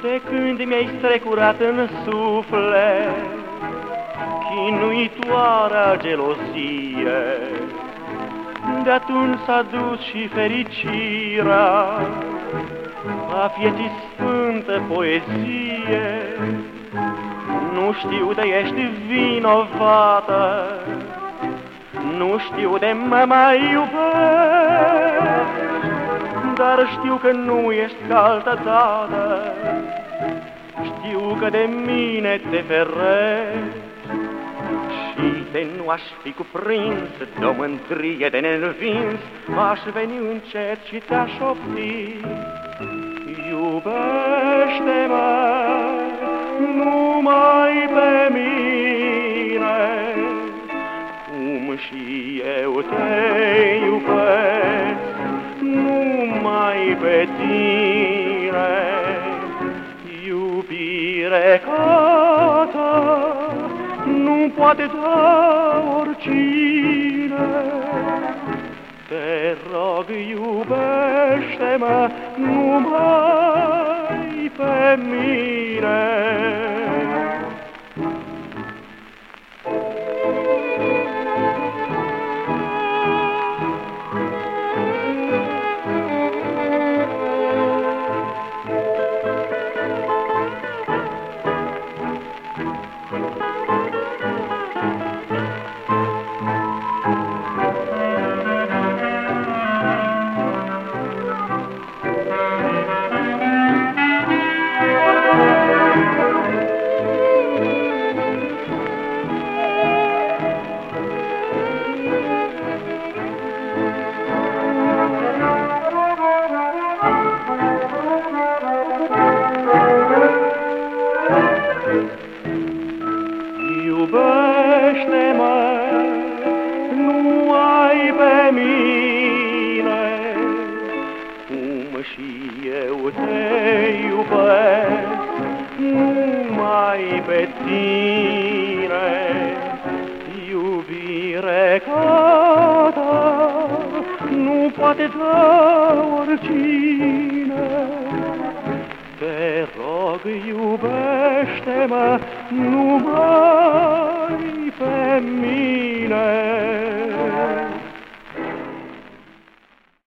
când mi-ai strecurat în suflet chinuitoarea gelozie. De atunci s-a dus și fericirea a vieții sfântă poezie. Nu știu de ești vinovată, nu știu de mă mai iubesc, dar știu că nu ești ca altă dată, știu că de mine te ferești. Și de nu aș fi cuprins de o mândrie de neînvins, aș veni încet și te-aș opti. Iubește-mă numai pe mine, cum și eu te iubesc numai pe tine. Iubire ca ta, nu poate da oricine. Te rog, iubește-mă numai pe mine. Iubește-mă, nu ai pe mine, cum și eu te iubesc, numai pe tine. Iubire ca ta, nu poate da oricine. Te rog, iubește-mă numai pe mine.